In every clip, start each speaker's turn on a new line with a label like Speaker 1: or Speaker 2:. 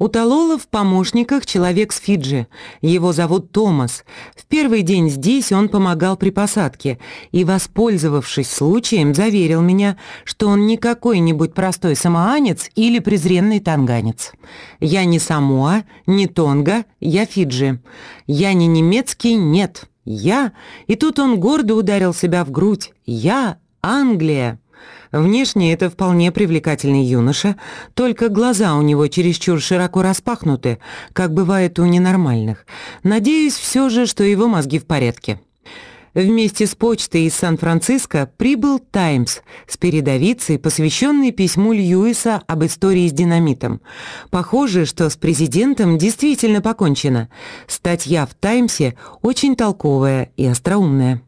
Speaker 1: У Талола в помощниках человек с Фиджи. Его зовут Томас. В первый день здесь он помогал при посадке и, воспользовавшись случаем, заверил меня, что он не какой-нибудь простой самоанец или презренный танганец. Я не Самоа, не Тонга, я Фиджи. Я не немецкий, нет. Я... И тут он гордо ударил себя в грудь. Я Англия. Внешне это вполне привлекательный юноша, только глаза у него чересчур широко распахнуты, как бывает у ненормальных. Надеюсь все же, что его мозги в порядке. Вместе с почтой из Сан-Франциско прибыл «Таймс» с передовицей, посвященной письму Льюиса об истории с динамитом. Похоже, что с президентом действительно покончено. Статья в «Таймсе» очень толковая и остроумная.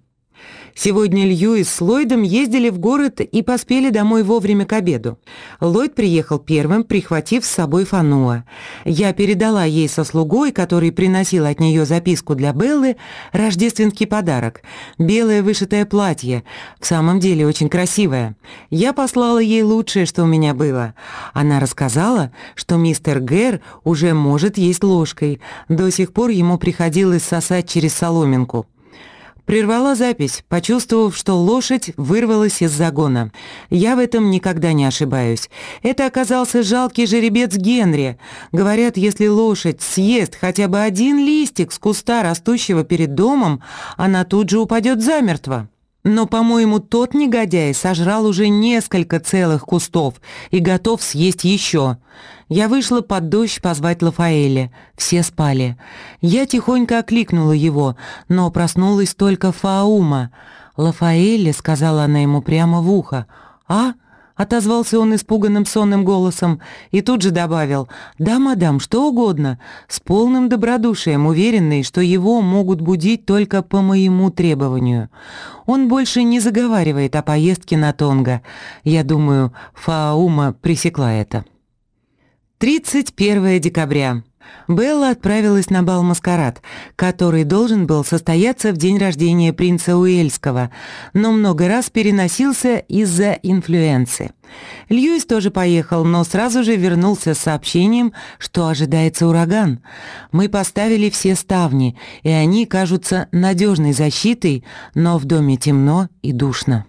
Speaker 1: Сегодня Льюис с Ллойдом ездили в город и поспели домой вовремя к обеду. Ллойд приехал первым, прихватив с собой Фануа. Я передала ей со слугой, который приносил от нее записку для Беллы, рождественский подарок. Белое вышитое платье. В самом деле очень красивое. Я послала ей лучшее, что у меня было. Она рассказала, что мистер Гэр уже может есть ложкой. До сих пор ему приходилось сосать через соломинку. Прервала запись, почувствовав, что лошадь вырвалась из загона. Я в этом никогда не ошибаюсь. Это оказался жалкий жеребец Генри. Говорят, если лошадь съест хотя бы один листик с куста, растущего перед домом, она тут же упадет замертво. Но, по-моему, тот негодяй сожрал уже несколько целых кустов и готов съесть еще. Я вышла под дождь позвать Лафаэля. Все спали. Я тихонько окликнула его, но проснулась только Фаума. «Лафаэле», — сказала она ему прямо в ухо. «А?» Отозвался он испуганным сонным голосом и тут же добавил «Да, мадам, что угодно», с полным добродушием, уверенный, что его могут будить только по моему требованию. Он больше не заговаривает о поездке на Тонго. Я думаю, Фаума пресекла это. 31 декабря. Белла отправилась на бал-маскарад, который должен был состояться в день рождения принца Уэльского, но много раз переносился из-за инфлюенции. Льюис тоже поехал, но сразу же вернулся с сообщением, что ожидается ураган. Мы поставили все ставни, и они кажутся надежной защитой, но в доме темно и душно.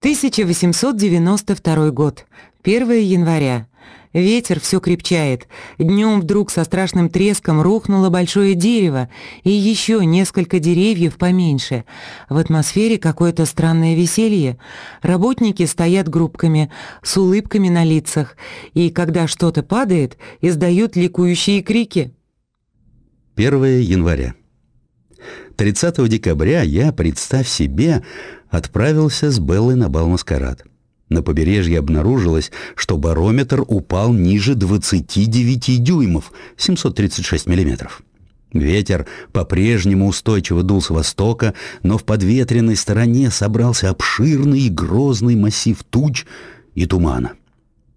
Speaker 1: 1892 год, 1 января. Ветер все крепчает. Днем вдруг со страшным треском рухнуло большое дерево и еще несколько деревьев поменьше. В атмосфере какое-то странное веселье. Работники стоят группками, с улыбками на лицах, и когда что-то падает, издают ликующие крики.
Speaker 2: 1 января. 30 декабря я, представь себе, отправился с Беллой на бал-маскарад. На побережье обнаружилось, что барометр упал ниже 29 дюймов, 736 миллиметров. Ветер по-прежнему устойчиво дул с востока, но в подветренной стороне собрался обширный и грозный массив туч и тумана.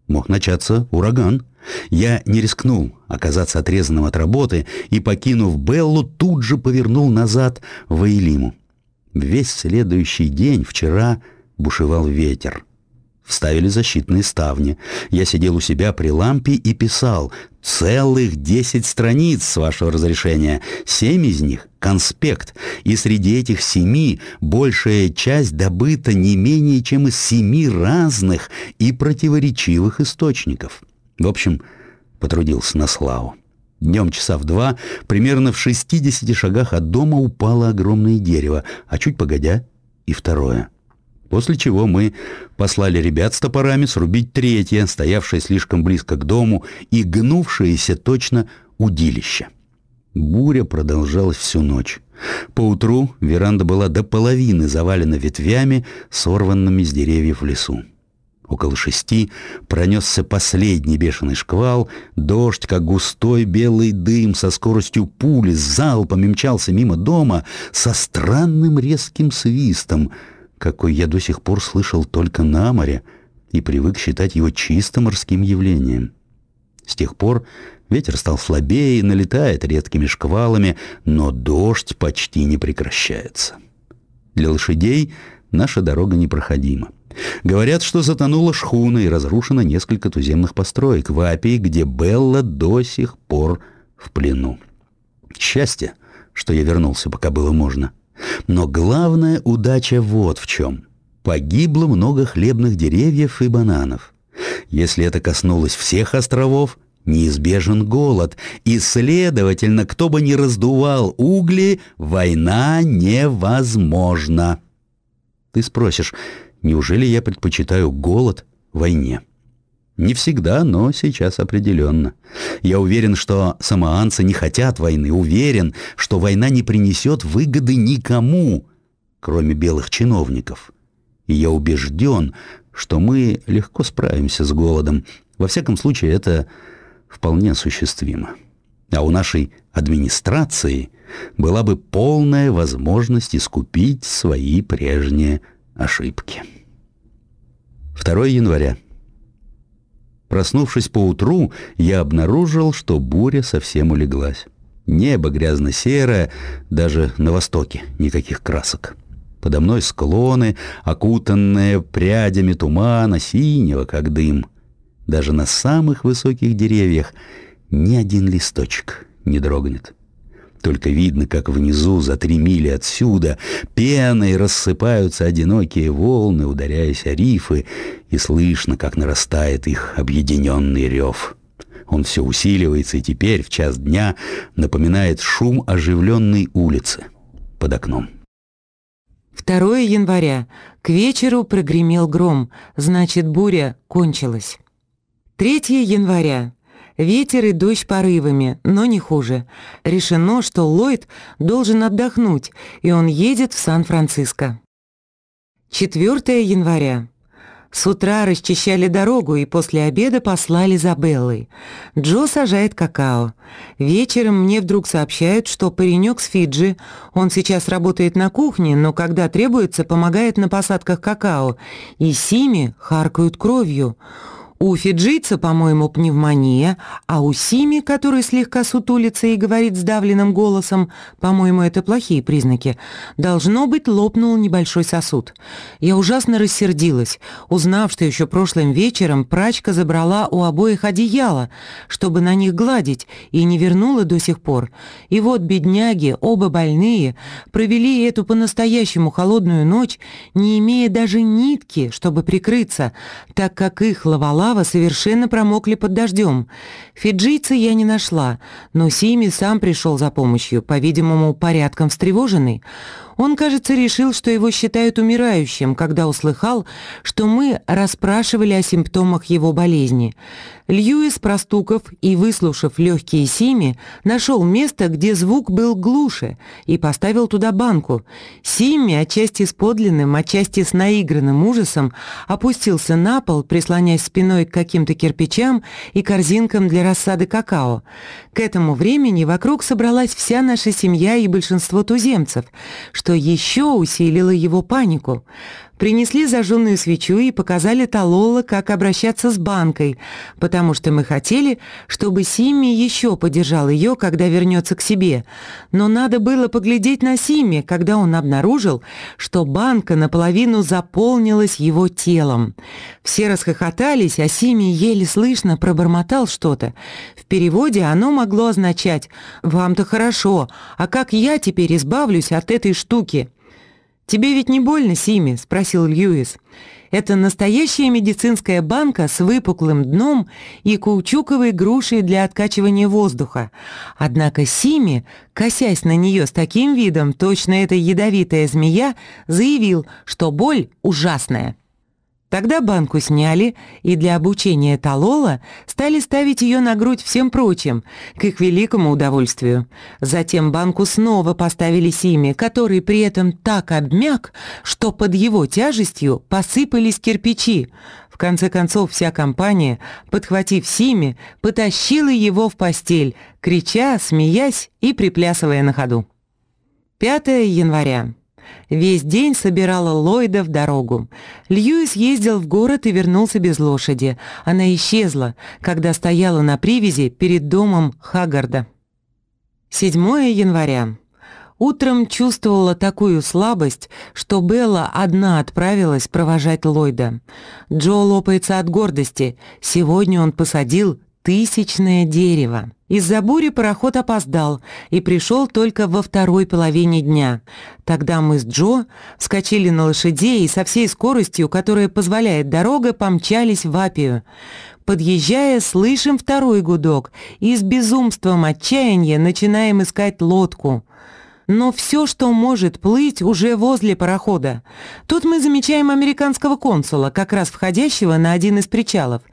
Speaker 2: Мог начаться ураган. Я не рискнул оказаться отрезанным от работы и, покинув Беллу, тут же повернул назад в Эйлиму. Весь следующий день вчера бушевал ветер — Вставили защитные ставни. Я сидел у себя при лампе и писал целых десять страниц, с вашего разрешения. Семь из них — конспект. И среди этих семи большая часть добыта не менее чем из семи разных и противоречивых источников. В общем, потрудился на славу. Днем часа в два, примерно в 60 шагах от дома упало огромное дерево, а чуть погодя — и второе — После чего мы послали ребят с топорами срубить третье, стоявшее слишком близко к дому и гнувшееся точно удилище. Буря продолжалась всю ночь. Поутру веранда была до половины завалена ветвями, сорванными с деревьев в лесу. Около шести пронесся последний бешеный шквал, дождь, как густой белый дым со скоростью пули, залпом мчался мимо дома со странным резким свистом — какой я до сих пор слышал только на море и привык считать его чисто морским явлением. С тех пор ветер стал слабее и налетает редкими шквалами, но дождь почти не прекращается. Для лошадей наша дорога непроходима. Говорят, что затонула шхуна и разрушено несколько туземных построек в Апии, где Белла до сих пор в плену. Счастье, что я вернулся, пока было можно. Но главная удача вот в чем. Погибло много хлебных деревьев и бананов. Если это коснулось всех островов, неизбежен голод, и, следовательно, кто бы ни раздувал угли, война невозможна. Ты спросишь, неужели я предпочитаю голод войне? Не всегда, но сейчас определенно. Я уверен, что самоанцы не хотят войны, уверен, что война не принесет выгоды никому, кроме белых чиновников. И я убежден, что мы легко справимся с голодом. Во всяком случае, это вполне осуществимо. А у нашей администрации была бы полная возможность искупить свои прежние ошибки. 2 января. Проснувшись поутру, я обнаружил, что буря совсем улеглась. Небо грязно-серое, даже на востоке никаких красок. Подо мной склоны, окутанные прядями тумана, синего, как дым. Даже на самых высоких деревьях ни один листочек не дрогнет. Только видно, как внизу, за три мили отсюда, пеной рассыпаются одинокие волны, ударяясь о рифы, и слышно, как нарастает их объединенный рев. Он все усиливается и теперь, в час дня, напоминает шум оживленной улицы под окном.
Speaker 1: 2 января. К вечеру прогремел гром, значит, буря кончилась. 3 января. Ветер и дождь порывами, но не хуже. Решено, что Ллойд должен отдохнуть, и он едет в Сан-Франциско. 4 января. С утра расчищали дорогу и после обеда послали за Беллой. Джо сажает какао. Вечером мне вдруг сообщают, что паренек с Фиджи, он сейчас работает на кухне, но когда требуется, помогает на посадках какао, и Сими харкают кровью. У фиджийца, по-моему, пневмония, а у Сими, который слегка сутулится и говорит сдавленным голосом, по-моему, это плохие признаки, должно быть, лопнул небольшой сосуд. Я ужасно рассердилась, узнав, что еще прошлым вечером прачка забрала у обоих одеяло, чтобы на них гладить, и не вернула до сих пор. И вот бедняги, оба больные, провели эту по-настоящему холодную ночь, не имея даже нитки, чтобы прикрыться, так как их лавала Слава совершенно промокли под дождем. Фиджийца я не нашла, но Сими сам пришел за помощью, по-видимому, порядком встревоженный. Он, кажется, решил, что его считают умирающим, когда услыхал, что мы расспрашивали о симптомах его болезни. Льюис, простуков и выслушав легкие Сими, нашел место, где звук был глуше, и поставил туда банку. Сими, отчасти с подлинным, отчасти с наигранным ужасом, опустился на пол, прислоняясь спиной к каким-то кирпичам и корзинкам для рассады какао. К этому времени вокруг собралась вся наша семья и большинство туземцев, что еще усилило его панику. Принесли зажженную свечу и показали Талола, как обращаться с банкой, потому что мы хотели, чтобы Симми еще подержал ее, когда вернется к себе. Но надо было поглядеть на Симми, когда он обнаружил, что банка наполовину заполнилась его телом. Все расхохотались, а Симми еле слышно пробормотал что-то. В переводе оно могло означать «Вам-то хорошо, а как я теперь избавлюсь от этой штуки?» «Тебе ведь не больно, Сими?» – спросил Льюис. «Это настоящая медицинская банка с выпуклым дном и каучуковой грушей для откачивания воздуха. Однако Сими, косясь на нее с таким видом, точно эта ядовитая змея, заявил, что боль ужасная». Тогда банку сняли и для обучения Талола стали ставить ее на грудь всем прочим, к их великому удовольствию. Затем банку снова поставили Симе, который при этом так обмяк, что под его тяжестью посыпались кирпичи. В конце концов вся компания, подхватив Симе, потащила его в постель, крича, смеясь и приплясывая на ходу. 5 января. Весь день собирала Ллойда в дорогу. Льюис ездил в город и вернулся без лошади. Она исчезла, когда стояла на привязи перед домом Хаггарда. 7 января. Утром чувствовала такую слабость, что Белла одна отправилась провожать Ллойда. Джо лопается от гордости. Сегодня он посадил тысячное дерево. Из-за бури пароход опоздал и пришел только во второй половине дня. Тогда мы с Джо вскочили на лошадей и со всей скоростью, которая позволяет дорога, помчались в Апию. Подъезжая, слышим второй гудок и с безумством отчаяния начинаем искать лодку но все, что может плыть, уже возле парохода. Тут мы замечаем американского консула, как раз входящего на один из причалов.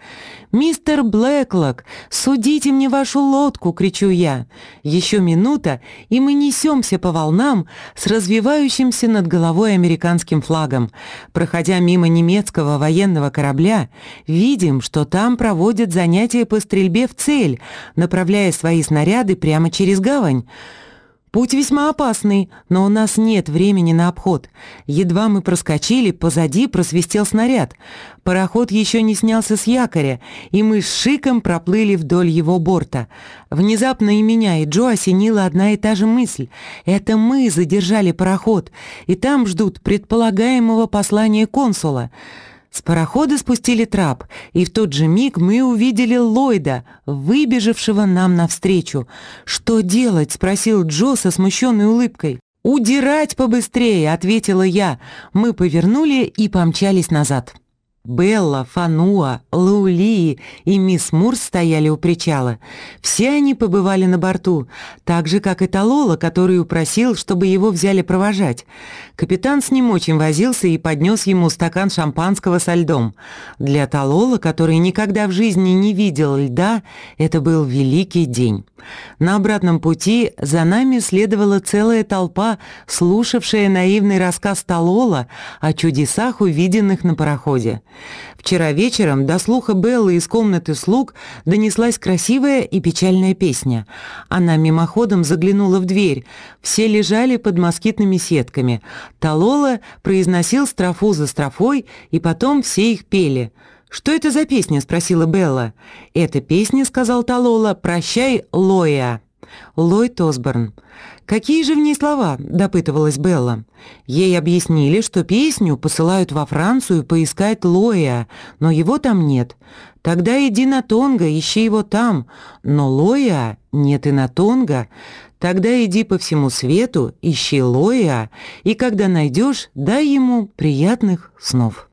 Speaker 1: «Мистер Блэклок, судите мне вашу лодку!» — кричу я. Еще минута, и мы несемся по волнам с развивающимся над головой американским флагом. Проходя мимо немецкого военного корабля, видим, что там проводят занятия по стрельбе в цель, направляя свои снаряды прямо через гавань. Путь весьма опасный, но у нас нет времени на обход. Едва мы проскочили, позади просвистел снаряд. Пароход еще не снялся с якоря, и мы с шиком проплыли вдоль его борта. Внезапно и меня, и Джо осенила одна и та же мысль. Это мы задержали пароход, и там ждут предполагаемого послания консула. С парохода спустили трап, и в тот же миг мы увидели Ллойда, выбежавшего нам навстречу. «Что делать?» — спросил Джо со смущенной улыбкой. «Удирать побыстрее!» — ответила я. Мы повернули и помчались назад. Белла, Фануа, Лаули и мисс Мурс стояли у причала. Все они побывали на борту, так же, как и Талола, который упросил, чтобы его взяли провожать. Капитан с ним очень возился и поднес ему стакан шампанского со льдом. Для Талола, который никогда в жизни не видел льда, это был великий день. На обратном пути за нами следовала целая толпа, слушавшая наивный рассказ Талола о чудесах, увиденных на пароходе. Вчера вечером до слуха Беллы из комнаты слуг донеслась красивая и печальная песня. Она мимоходом заглянула в дверь. Все лежали под москитными сетками. Талола произносил строфу за строфой, и потом все их пели. «Что это за песня?» — спросила Белла. «Это песня», — сказал Талола, — «Прощай, Лоя». Ллойд Осборн. «Какие же в ней слова?» – допытывалась Белла. Ей объяснили, что песню посылают во Францию поискать Лоя, но его там нет. Тогда иди на Тонго, ищи его там. Но Лоя нет и на Тонго. Тогда иди по всему свету, ищи Лоя, и когда найдешь, дай ему приятных снов.